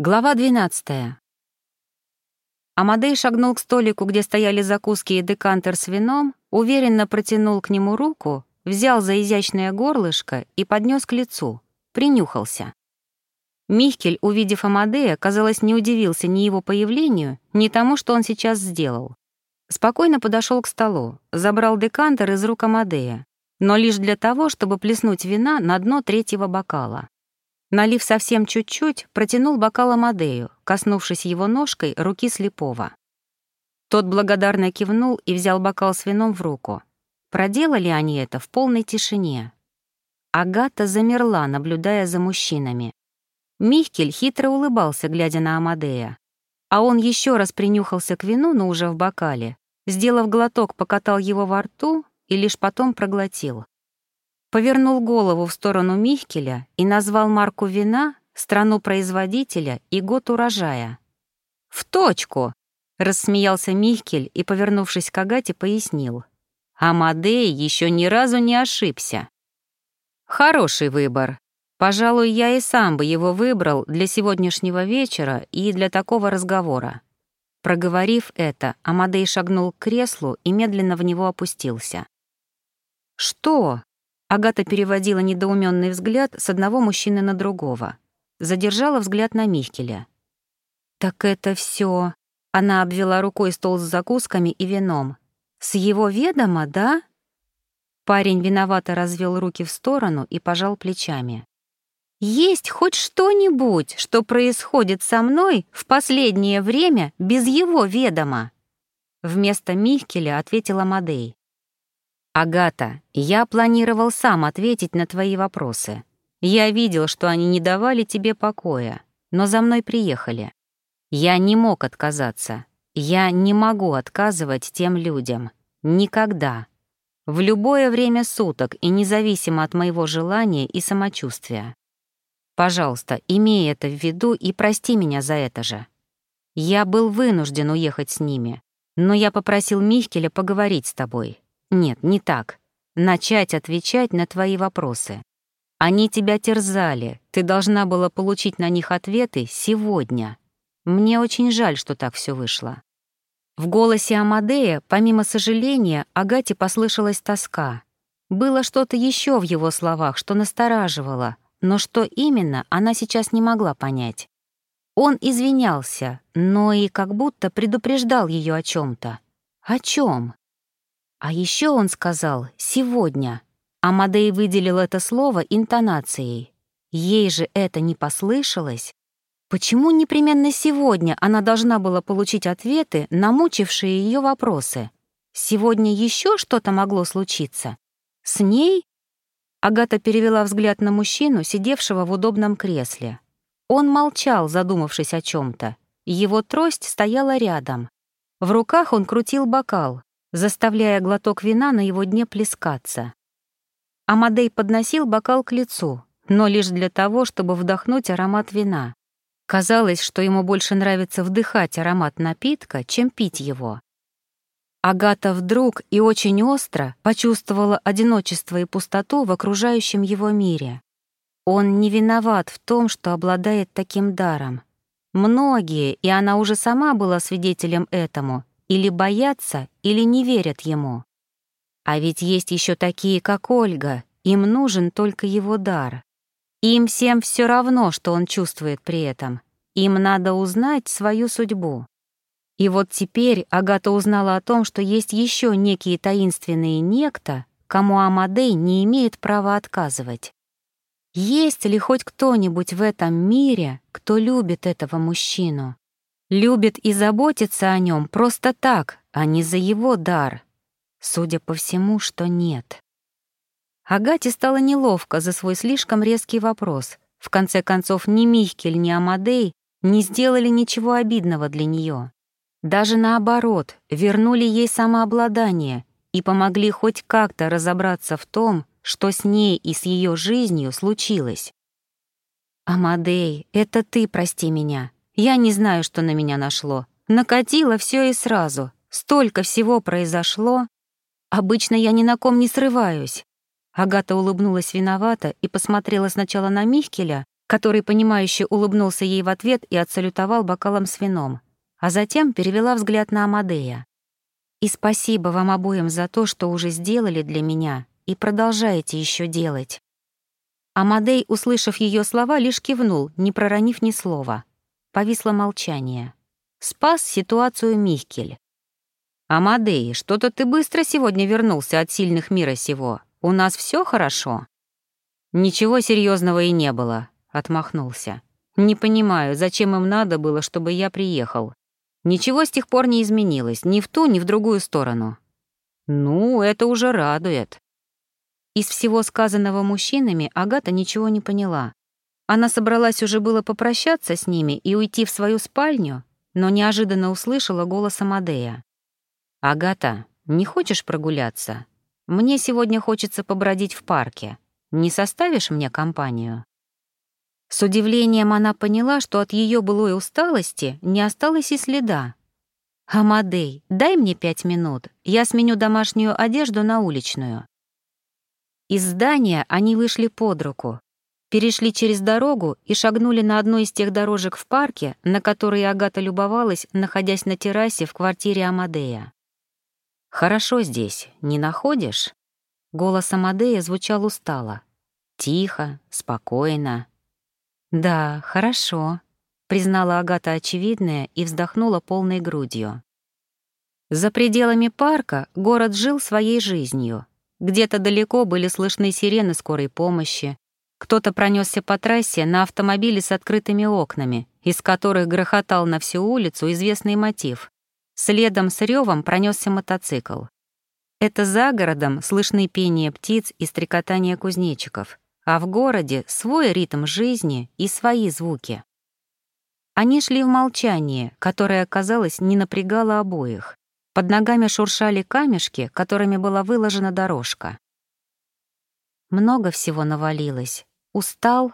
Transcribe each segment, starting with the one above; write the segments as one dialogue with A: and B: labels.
A: Глава 12. Амадей шагнул к столику, где стояли закуски и декантер с вином, уверенно протянул к нему руку, взял за изящное горлышко и поднес к лицу, принюхался. Михкель, увидев Амадея, казалось, не удивился ни его появлению, ни тому, что он сейчас сделал. Спокойно подошел к столу, забрал декантер из рук Амадея, но лишь для того, чтобы плеснуть вина на дно третьего бокала. Налив совсем чуть-чуть, протянул бокал Амадею, коснувшись его ножкой руки слепого. Тот благодарно кивнул и взял бокал с вином в руку. Проделали они это в полной тишине. Агата замерла, наблюдая за мужчинами. Михкель хитро улыбался, глядя на Амадея. А он еще раз принюхался к вину, но уже в бокале. Сделав глоток, покатал его во рту и лишь потом проглотил повернул голову в сторону Михкеля и назвал марку вина, страну производителя и год урожая. «В точку!» — рассмеялся Михкель и, повернувшись к Агате, пояснил. «Амадей еще ни разу не ошибся». «Хороший выбор. Пожалуй, я и сам бы его выбрал для сегодняшнего вечера и для такого разговора». Проговорив это, Амадей шагнул к креслу и медленно в него опустился. «Что?» Агата переводила недоуменный взгляд с одного мужчины на другого. Задержала взгляд на Михкеля. «Так это все. Она обвела рукой стол с закусками и вином. «С его ведома, да?» Парень виновато развел руки в сторону и пожал плечами. «Есть хоть что-нибудь, что происходит со мной в последнее время без его ведома?» Вместо Михкеля ответила Мадей. «Агата, я планировал сам ответить на твои вопросы. Я видел, что они не давали тебе покоя, но за мной приехали. Я не мог отказаться. Я не могу отказывать тем людям. Никогда. В любое время суток и независимо от моего желания и самочувствия. Пожалуйста, имей это в виду и прости меня за это же. Я был вынужден уехать с ними, но я попросил Михкеля поговорить с тобой. Нет, не так. Начать отвечать на твои вопросы. Они тебя терзали, ты должна была получить на них ответы сегодня. Мне очень жаль, что так все вышло. В голосе Амадея, помимо сожаления, Агате послышалась тоска. Было что-то еще в его словах, что настораживало, но что именно, она сейчас не могла понять. Он извинялся, но и как будто предупреждал ее о чем то О чем? А еще он сказал «сегодня». Амадей выделил это слово интонацией. Ей же это не послышалось. Почему непременно сегодня она должна была получить ответы на мучившие ее вопросы? Сегодня еще что-то могло случиться? С ней? Агата перевела взгляд на мужчину, сидевшего в удобном кресле. Он молчал, задумавшись о чем то Его трость стояла рядом. В руках он крутил бокал, заставляя глоток вина на его дне плескаться. Амадей подносил бокал к лицу, но лишь для того, чтобы вдохнуть аромат вина. Казалось, что ему больше нравится вдыхать аромат напитка, чем пить его. Агата вдруг и очень остро почувствовала одиночество и пустоту в окружающем его мире. Он не виноват в том, что обладает таким даром. Многие, и она уже сама была свидетелем этому, или боятся, или не верят ему. А ведь есть еще такие, как Ольга, им нужен только его дар. Им всем все равно, что он чувствует при этом. Им надо узнать свою судьбу. И вот теперь Агата узнала о том, что есть еще некие таинственные некто, кому Амадей не имеет права отказывать. Есть ли хоть кто-нибудь в этом мире, кто любит этого мужчину? Любит и заботится о нем просто так, а не за его дар. Судя по всему, что нет. Агате стало неловко за свой слишком резкий вопрос. В конце концов, ни Михкель, ни Амадей не сделали ничего обидного для нее. Даже наоборот, вернули ей самообладание и помогли хоть как-то разобраться в том, что с ней и с ее жизнью случилось. «Амадей, это ты прости меня», я не знаю, что на меня нашло. Накатило все и сразу. Столько всего произошло. Обычно я ни на ком не срываюсь. Агата улыбнулась виновато и посмотрела сначала на Михкеля, который, понимающе улыбнулся ей в ответ и отсалютовал бокалом с вином, а затем перевела взгляд на Амадея. «И спасибо вам обоим за то, что уже сделали для меня и продолжаете еще делать». Амадей, услышав ее слова, лишь кивнул, не проронив ни слова. Повисло молчание. Спас ситуацию Михкель. «Амадей, что-то ты быстро сегодня вернулся от сильных мира сего. У нас все хорошо?» «Ничего серьезного и не было», — отмахнулся. «Не понимаю, зачем им надо было, чтобы я приехал. Ничего с тех пор не изменилось, ни в ту, ни в другую сторону». «Ну, это уже радует». Из всего сказанного мужчинами Агата ничего не поняла. Она собралась уже было попрощаться с ними и уйти в свою спальню, но неожиданно услышала голос Амадея. «Агата, не хочешь прогуляться? Мне сегодня хочется побродить в парке. Не составишь мне компанию?» С удивлением она поняла, что от ее былой усталости не осталось и следа. «Амадей, дай мне пять минут, я сменю домашнюю одежду на уличную». Из здания они вышли под руку, перешли через дорогу и шагнули на одну из тех дорожек в парке, на которые Агата любовалась, находясь на террасе в квартире Амадея. «Хорошо здесь, не находишь?» Голос Амадея звучал устало. Тихо, спокойно. «Да, хорошо», — признала Агата очевидное и вздохнула полной грудью. За пределами парка город жил своей жизнью. Где-то далеко были слышны сирены скорой помощи. Кто-то пронесся по трассе на автомобиле с открытыми окнами, из которых грохотал на всю улицу известный мотив. Следом с ревом пронесся мотоцикл. Это за городом слышны пение птиц и стрекотание кузнечиков, а в городе свой ритм жизни и свои звуки. Они шли в молчании, которое, казалось, не напрягало обоих. Под ногами шуршали камешки, которыми была выложена дорожка. Много всего навалилось. Устал?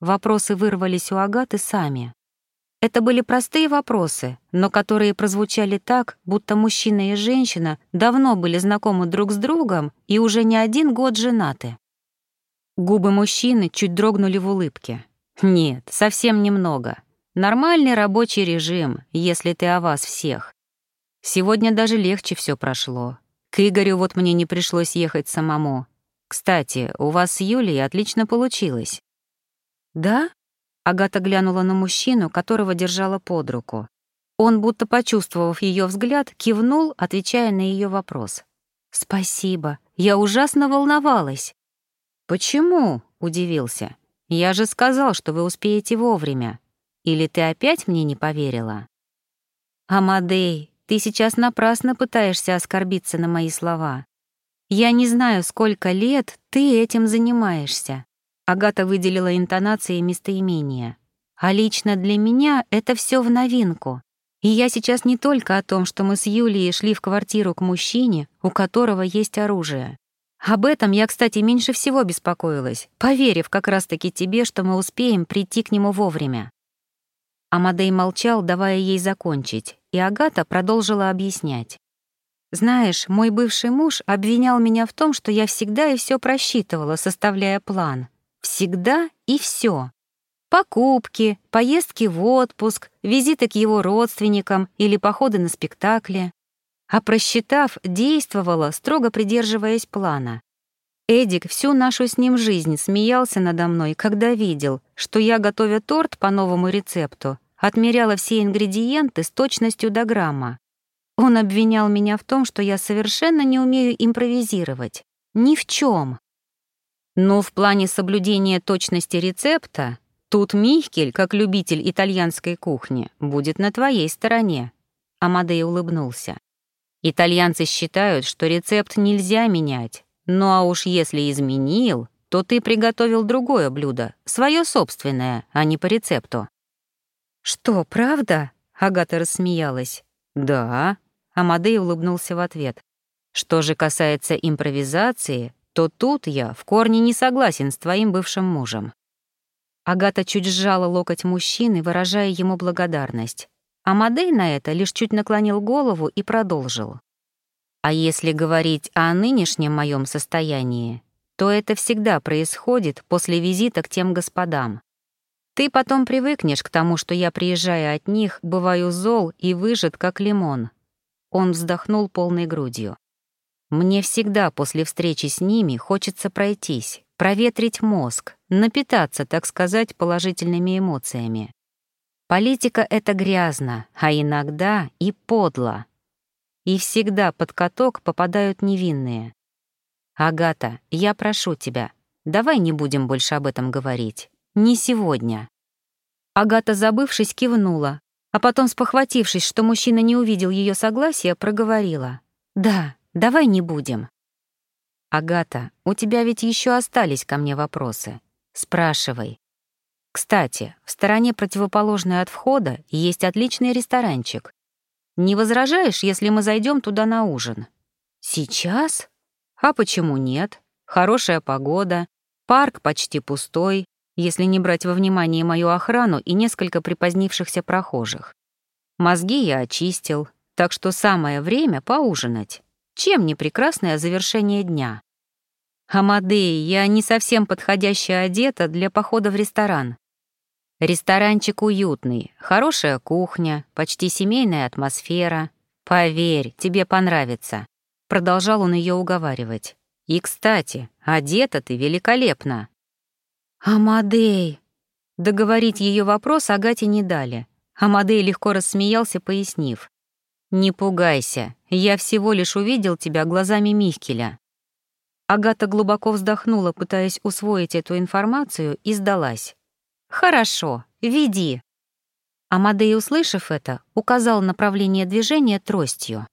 A: Вопросы вырвались у Агаты сами. Это были простые вопросы, но которые прозвучали так, будто мужчина и женщина давно были знакомы друг с другом и уже не один год женаты. Губы мужчины чуть дрогнули в улыбке. «Нет, совсем немного. Нормальный рабочий режим, если ты о вас всех. Сегодня даже легче все прошло. К Игорю вот мне не пришлось ехать самому. Кстати, у вас с Юлей отлично получилось». «Да?» Агата глянула на мужчину, которого держала под руку. Он, будто почувствовав ее взгляд, кивнул, отвечая на ее вопрос. «Спасибо, я ужасно волновалась». «Почему?» — удивился. «Я же сказал, что вы успеете вовремя. Или ты опять мне не поверила?» «Амадей, ты сейчас напрасно пытаешься оскорбиться на мои слова. Я не знаю, сколько лет ты этим занимаешься. Агата выделила интонации местоимения. А лично для меня это все в новинку. И я сейчас не только о том, что мы с Юлией шли в квартиру к мужчине, у которого есть оружие. Об этом я, кстати, меньше всего беспокоилась, поверив как раз-таки тебе, что мы успеем прийти к нему вовремя. Амадей молчал, давая ей закончить, и Агата продолжила объяснять. «Знаешь, мой бывший муж обвинял меня в том, что я всегда и все просчитывала, составляя план. Всегда и все. Покупки, поездки в отпуск, визиты к его родственникам или походы на спектакли. А просчитав, действовала, строго придерживаясь плана. Эдик всю нашу с ним жизнь смеялся надо мной, когда видел, что я, готовя торт по новому рецепту, отмеряла все ингредиенты с точностью до грамма. Он обвинял меня в том, что я совершенно не умею импровизировать. Ни в чем. Но в плане соблюдения точности рецепта тут Михкель, как любитель итальянской кухни, будет на твоей стороне. Амадей улыбнулся. Итальянцы считают, что рецепт нельзя менять. Ну а уж если изменил, то ты приготовил другое блюдо, свое собственное, а не по рецепту. Что, правда? Агата рассмеялась. Да. Амадей улыбнулся в ответ. Что же касается импровизации, то тут я в корне не согласен с твоим бывшим мужем». Агата чуть сжала локоть мужчины, выражая ему благодарность. А Мадей на это лишь чуть наклонил голову и продолжил. «А если говорить о нынешнем моем состоянии, то это всегда происходит после визита к тем господам. Ты потом привыкнешь к тому, что я, приезжая от них, бываю зол и выжат, как лимон». Он вздохнул полной грудью. «Мне всегда после встречи с ними хочется пройтись, проветрить мозг, напитаться, так сказать, положительными эмоциями. Политика — это грязно, а иногда и подло. И всегда под каток попадают невинные. «Агата, я прошу тебя, давай не будем больше об этом говорить. Не сегодня». Агата, забывшись, кивнула, а потом, спохватившись, что мужчина не увидел ее согласия, проговорила. «Да, давай не будем». «Агата, у тебя ведь еще остались ко мне вопросы. Спрашивай». Кстати, в стороне противоположной от входа есть отличный ресторанчик. Не возражаешь, если мы зайдем туда на ужин? Сейчас? А почему нет? Хорошая погода, парк почти пустой, если не брать во внимание мою охрану и несколько припозднившихся прохожих. Мозги я очистил, так что самое время поужинать. Чем не прекрасное завершение дня? Амадей, я не совсем подходящая одета для похода в ресторан. Ресторанчик уютный, хорошая кухня, почти семейная атмосфера. Поверь, тебе понравится. Продолжал он ее уговаривать. И, кстати, одета ты великолепно. Амадей. Договорить ее вопрос Агате не дали. Амадей легко рассмеялся, пояснив. «Не пугайся, я всего лишь увидел тебя глазами Михкеля». Агата глубоко вздохнула, пытаясь усвоить эту информацию, и сдалась. «Хорошо, веди». Амадей, услышав это, указал направление движения тростью.